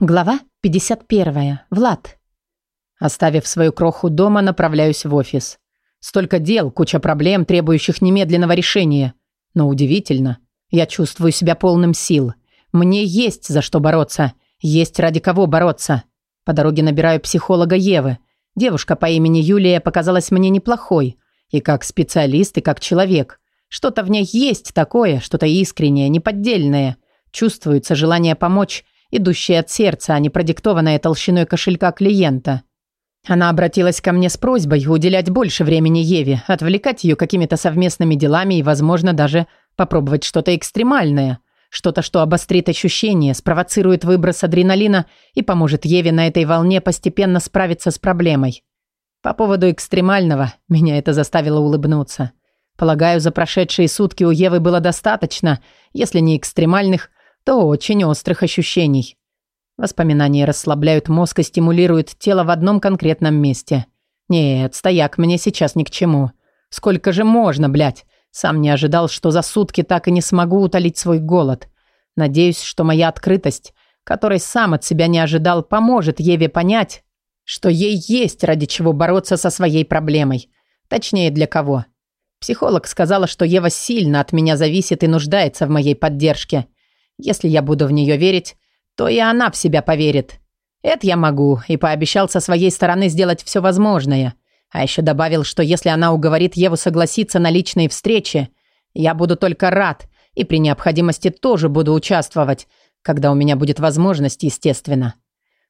Глава 51. Влад. Оставив свою кроху дома, направляюсь в офис. Столько дел, куча проблем, требующих немедленного решения. Но удивительно, я чувствую себя полным сил. Мне есть за что бороться, есть ради кого бороться. По дороге набираю психолога Евы. Девушка по имени Юлия показалась мне неплохой. И как специалист, и как человек. Что-то в ней есть такое, что-то искреннее, неподдельное. Чувствуется желание помочь – Идущее от сердца, а не продиктованное толщиной кошелька клиента. Она обратилась ко мне с просьбой уделять больше времени Еве, отвлекать ее какими-то совместными делами и, возможно, даже попробовать что-то экстремальное, что-то, что обострит ощущения, спровоцирует выброс адреналина и поможет Еве на этой волне постепенно справиться с проблемой. По поводу экстремального меня это заставило улыбнуться. Полагаю, за прошедшие сутки у Евы было достаточно, если не экстремальных, то очень острых ощущений. Воспоминания расслабляют мозг и стимулируют тело в одном конкретном месте. Нет, стояк мне сейчас ни к чему. Сколько же можно, блядь? Сам не ожидал, что за сутки так и не смогу утолить свой голод. Надеюсь, что моя открытость, которой сам от себя не ожидал, поможет Еве понять, что ей есть ради чего бороться со своей проблемой. Точнее, для кого. Психолог сказала, что Ева сильно от меня зависит и нуждается в моей поддержке. Если я буду в нее верить, то и она в себя поверит. Это я могу, и пообещал со своей стороны сделать все возможное. А еще добавил, что если она уговорит Еву согласиться на личные встречи, я буду только рад и при необходимости тоже буду участвовать, когда у меня будет возможность, естественно.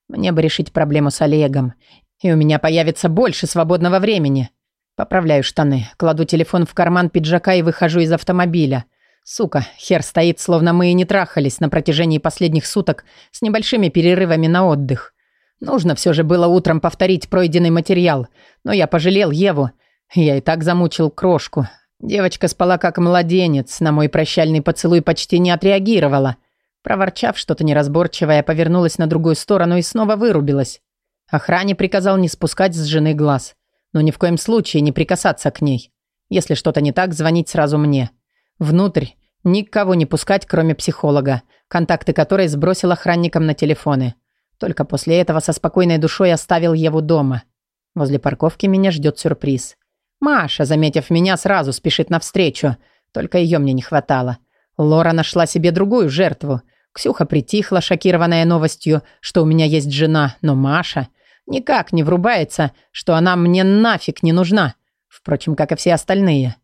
Мне бы решить проблему с Олегом, и у меня появится больше свободного времени. Поправляю штаны, кладу телефон в карман пиджака и выхожу из автомобиля – Сука, хер стоит, словно мы и не трахались на протяжении последних суток с небольшими перерывами на отдых. Нужно все же было утром повторить пройденный материал, но я пожалел Еву. Я и так замучил крошку. Девочка спала как младенец, на мой прощальный поцелуй почти не отреагировала. Проворчав что-то неразборчивое, повернулась на другую сторону и снова вырубилась. Охране приказал не спускать с жены глаз, но ни в коем случае не прикасаться к ней. Если что-то не так, звонить сразу мне. Внутрь. Никого не пускать, кроме психолога, контакты которой сбросил охранникам на телефоны. Только после этого со спокойной душой оставил его дома. Возле парковки меня ждет сюрприз. Маша, заметив меня, сразу спешит навстречу. Только ее мне не хватало. Лора нашла себе другую жертву. Ксюха притихла, шокированная новостью, что у меня есть жена, но Маша никак не врубается, что она мне нафиг не нужна. Впрочем, как и все остальные.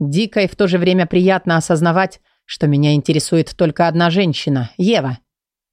Дико и в то же время приятно осознавать, что меня интересует только одна женщина – Ева.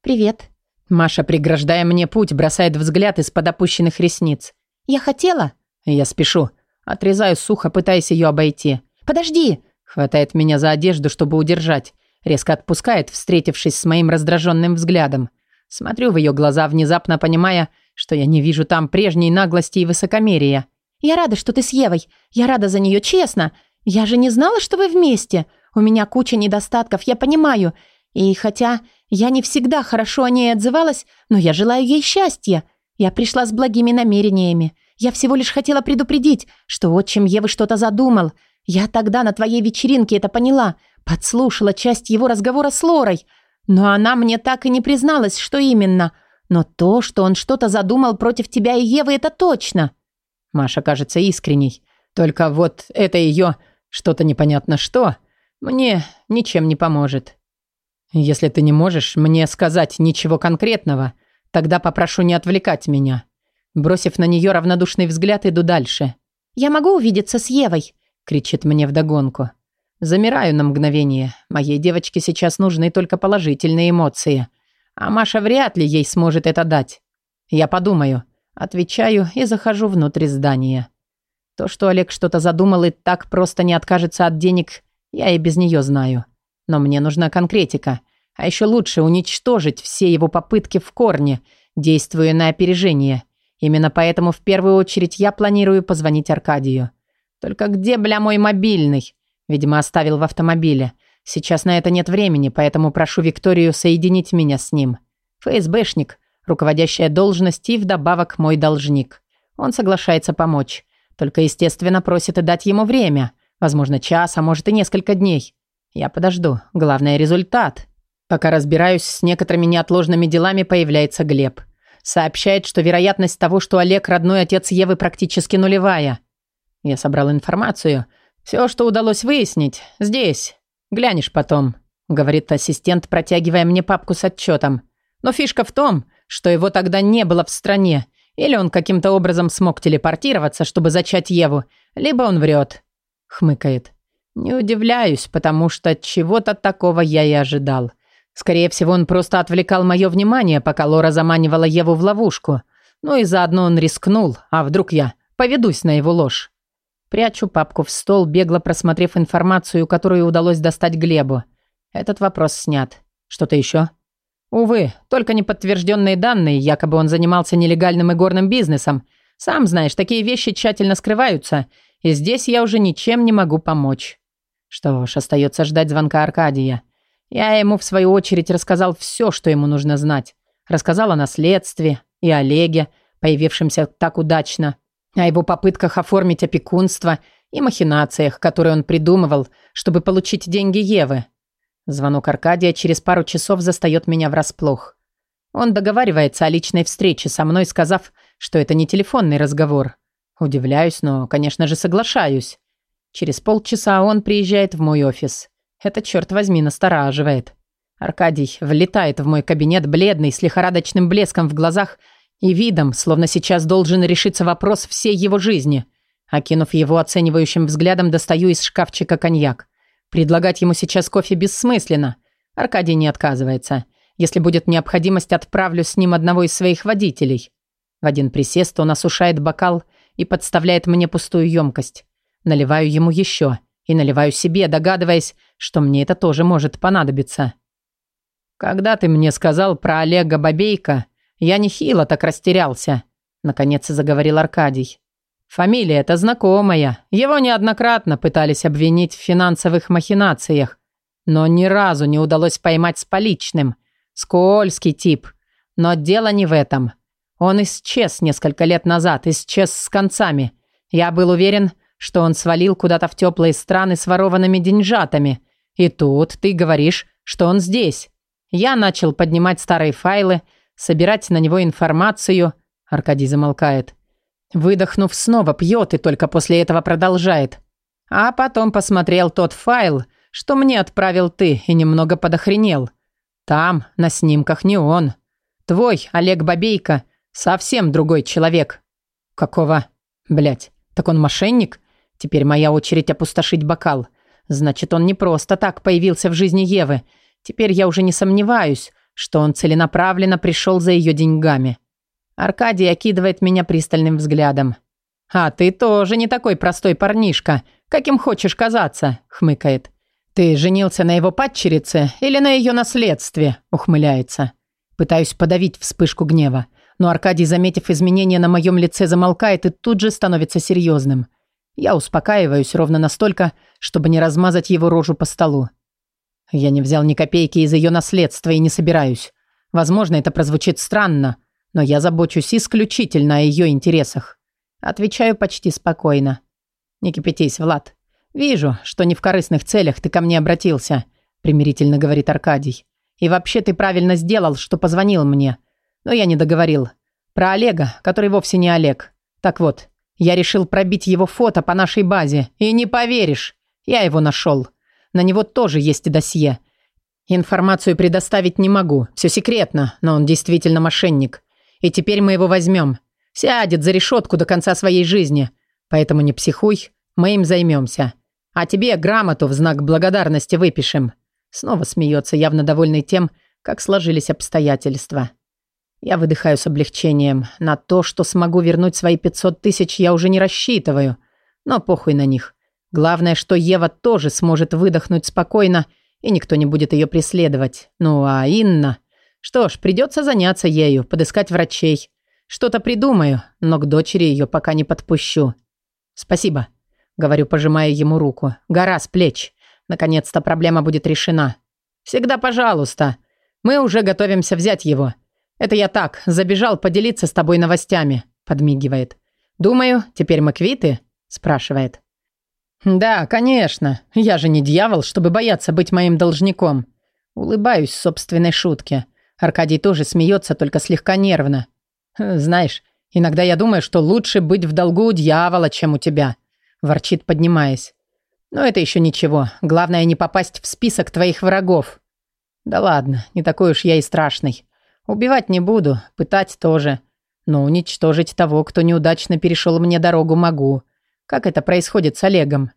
«Привет». Маша, преграждая мне путь, бросает взгляд из-под опущенных ресниц. «Я хотела?» Я спешу. Отрезаю сухо, пытаясь ее обойти. «Подожди!» Хватает меня за одежду, чтобы удержать. Резко отпускает, встретившись с моим раздраженным взглядом. Смотрю в ее глаза, внезапно понимая, что я не вижу там прежней наглости и высокомерия. «Я рада, что ты с Евой. Я рада за нее, честно. «Я же не знала, что вы вместе. У меня куча недостатков, я понимаю. И хотя я не всегда хорошо о ней отзывалась, но я желаю ей счастья. Я пришла с благими намерениями. Я всего лишь хотела предупредить, что отчим Евы что-то задумал. Я тогда на твоей вечеринке это поняла, подслушала часть его разговора с Лорой. Но она мне так и не призналась, что именно. Но то, что он что-то задумал против тебя и Евы, это точно». Маша кажется искренней. Только вот это ее что-то непонятно что, мне ничем не поможет. Если ты не можешь мне сказать ничего конкретного, тогда попрошу не отвлекать меня». Бросив на нее равнодушный взгляд, иду дальше. «Я могу увидеться с Евой?» – кричит мне вдогонку. Замираю на мгновение. Моей девочке сейчас нужны только положительные эмоции. А Маша вряд ли ей сможет это дать. Я подумаю. Отвечаю и захожу внутрь здания. То, что Олег что-то задумал и так просто не откажется от денег, я и без нее знаю. Но мне нужна конкретика. А еще лучше уничтожить все его попытки в корне, действуя на опережение. Именно поэтому в первую очередь я планирую позвонить Аркадию. Только где, бля, мой мобильный? Видимо, оставил в автомобиле. Сейчас на это нет времени, поэтому прошу Викторию соединить меня с ним. ФСБшник, руководящая должность и вдобавок мой должник. Он соглашается помочь. Только, естественно, просит и дать ему время. Возможно, час, а может и несколько дней. Я подожду. Главное – результат. Пока разбираюсь с некоторыми неотложными делами, появляется Глеб. Сообщает, что вероятность того, что Олег – родной отец Евы, практически нулевая. Я собрал информацию. Все, что удалось выяснить, здесь. Глянешь потом, говорит ассистент, протягивая мне папку с отчетом. Но фишка в том, что его тогда не было в стране, или он каким-то образом смог телепортироваться, чтобы зачать Еву, либо он врет. Хмыкает. Не удивляюсь, потому что чего-то такого я и ожидал. Скорее всего, он просто отвлекал мое внимание, пока Лора заманивала Еву в ловушку. Ну и заодно он рискнул, а вдруг я поведусь на его ложь. Прячу папку в стол, бегло просмотрев информацию, которую удалось достать Глебу. Этот вопрос снят. Что-то еще? Увы, только неподтвержденные данные, якобы он занимался нелегальным игорным бизнесом. Сам знаешь, такие вещи тщательно скрываются, и здесь я уже ничем не могу помочь. Что ж, остается ждать звонка Аркадия. Я ему, в свою очередь, рассказал все, что ему нужно знать. Рассказал о наследстве и Олеге, появившемся так удачно, о его попытках оформить опекунство и махинациях, которые он придумывал, чтобы получить деньги Евы. Звонок Аркадия через пару часов застает меня врасплох. Он договаривается о личной встрече со мной, сказав, что это не телефонный разговор. Удивляюсь, но, конечно же, соглашаюсь. Через полчаса он приезжает в мой офис. Это, черт возьми, настораживает. Аркадий влетает в мой кабинет, бледный, с лихорадочным блеском в глазах и видом, словно сейчас должен решиться вопрос всей его жизни. Окинув его оценивающим взглядом, достаю из шкафчика коньяк. Предлагать ему сейчас кофе бессмысленно. Аркадий не отказывается. Если будет необходимость, отправлю с ним одного из своих водителей. В один присест он осушает бокал и подставляет мне пустую емкость. Наливаю ему еще и наливаю себе, догадываясь, что мне это тоже может понадобиться. «Когда ты мне сказал про Олега Бабейка, я нехило так растерялся», — наконец заговорил Аркадий. Фамилия эта знакомая. Его неоднократно пытались обвинить в финансовых махинациях, но ни разу не удалось поймать с поличным. Скользкий тип. Но дело не в этом. Он исчез несколько лет назад, исчез с концами. Я был уверен, что он свалил куда-то в теплые страны с ворованными деньжатами. И тут ты говоришь, что он здесь. Я начал поднимать старые файлы, собирать на него информацию. Аркадий замолкает. Выдохнув, снова пьет и только после этого продолжает. А потом посмотрел тот файл, что мне отправил ты, и немного подохренел. Там, на снимках, не он. Твой, Олег Бабейко, совсем другой человек. Какого? Блять, так он мошенник? Теперь моя очередь опустошить бокал. Значит, он не просто так появился в жизни Евы. Теперь я уже не сомневаюсь, что он целенаправленно пришел за ее деньгами. Аркадий окидывает меня пристальным взглядом. «А ты тоже не такой простой парнишка, каким хочешь казаться», — хмыкает. «Ты женился на его падчерице или на ее наследстве?» — ухмыляется. Пытаюсь подавить вспышку гнева, но Аркадий, заметив изменения на моем лице, замолкает и тут же становится серьезным. Я успокаиваюсь ровно настолько, чтобы не размазать его рожу по столу. Я не взял ни копейки из ее наследства и не собираюсь. Возможно, это прозвучит странно, — но я забочусь исключительно о ее интересах. Отвечаю почти спокойно. Не кипятись, Влад. Вижу, что не в корыстных целях ты ко мне обратился, примирительно говорит Аркадий. И вообще ты правильно сделал, что позвонил мне. Но я не договорил. Про Олега, который вовсе не Олег. Так вот, я решил пробить его фото по нашей базе. И не поверишь, я его нашел. На него тоже есть досье. Информацию предоставить не могу, все секретно, но он действительно мошенник. И теперь мы его возьмем. Сядет за решетку до конца своей жизни. Поэтому не психуй, мы им займемся. А тебе грамоту в знак благодарности выпишем». Снова смеется, явно довольный тем, как сложились обстоятельства. Я выдыхаю с облегчением. На то, что смогу вернуть свои 500 тысяч, я уже не рассчитываю. Но похуй на них. Главное, что Ева тоже сможет выдохнуть спокойно, и никто не будет ее преследовать. Ну а Инна... Что ж, придется заняться ею, подыскать врачей. Что-то придумаю, но к дочери ее пока не подпущу. Спасибо, говорю, пожимая ему руку. Гора с плеч. Наконец-то проблема будет решена. Всегда пожалуйста. Мы уже готовимся взять его. Это я так, забежал поделиться с тобой новостями, подмигивает. Думаю, теперь мы квиты? спрашивает. «Да, конечно. Я же не дьявол, чтобы бояться быть моим должником». Улыбаюсь собственной шутке. Аркадий тоже смеется, только слегка нервно. «Хм, «Знаешь, иногда я думаю, что лучше быть в долгу у дьявола, чем у тебя», – ворчит, поднимаясь. «Но это еще ничего. Главное, не попасть в список твоих врагов». «Да ладно, не такой уж я и страшный. Убивать не буду, пытать тоже. Но уничтожить того, кто неудачно перешел мне дорогу, могу. Как это происходит с Олегом?»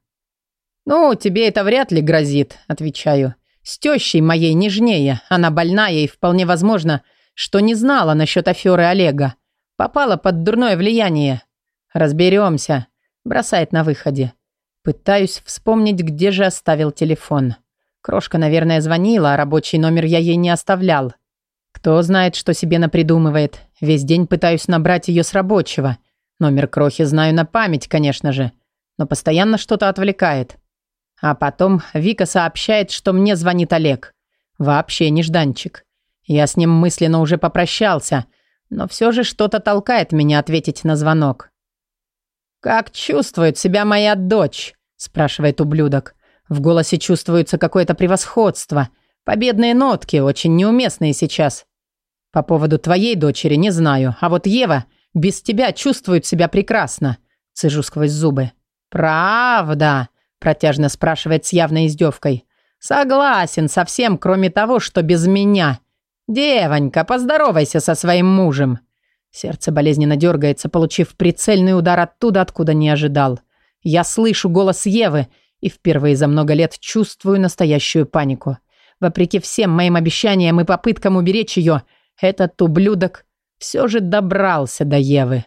«Ну, тебе это вряд ли грозит», – отвечаю. С тещей моей нежнее. Она больная и вполне возможно, что не знала насчет аферы Олега. Попала под дурное влияние. Разберемся. Бросает на выходе. Пытаюсь вспомнить, где же оставил телефон. Крошка, наверное, звонила, а рабочий номер я ей не оставлял. Кто знает, что себе напридумывает. Весь день пытаюсь набрать ее с рабочего. Номер крохи знаю на память, конечно же. Но постоянно что-то отвлекает. А потом Вика сообщает, что мне звонит Олег. Вообще нежданчик. Я с ним мысленно уже попрощался, но все же что-то толкает меня ответить на звонок. «Как чувствует себя моя дочь?» – спрашивает ублюдок. В голосе чувствуется какое-то превосходство. Победные нотки, очень неуместные сейчас. По поводу твоей дочери не знаю, а вот Ева без тебя чувствует себя прекрасно. Цежу сквозь зубы. «Правда!» Протяжно спрашивает с явной издевкой. «Согласен со всем, кроме того, что без меня. Девонька, поздоровайся со своим мужем». Сердце болезненно дергается, получив прицельный удар оттуда, откуда не ожидал. Я слышу голос Евы и впервые за много лет чувствую настоящую панику. Вопреки всем моим обещаниям и попыткам уберечь ее, этот ублюдок все же добрался до Евы.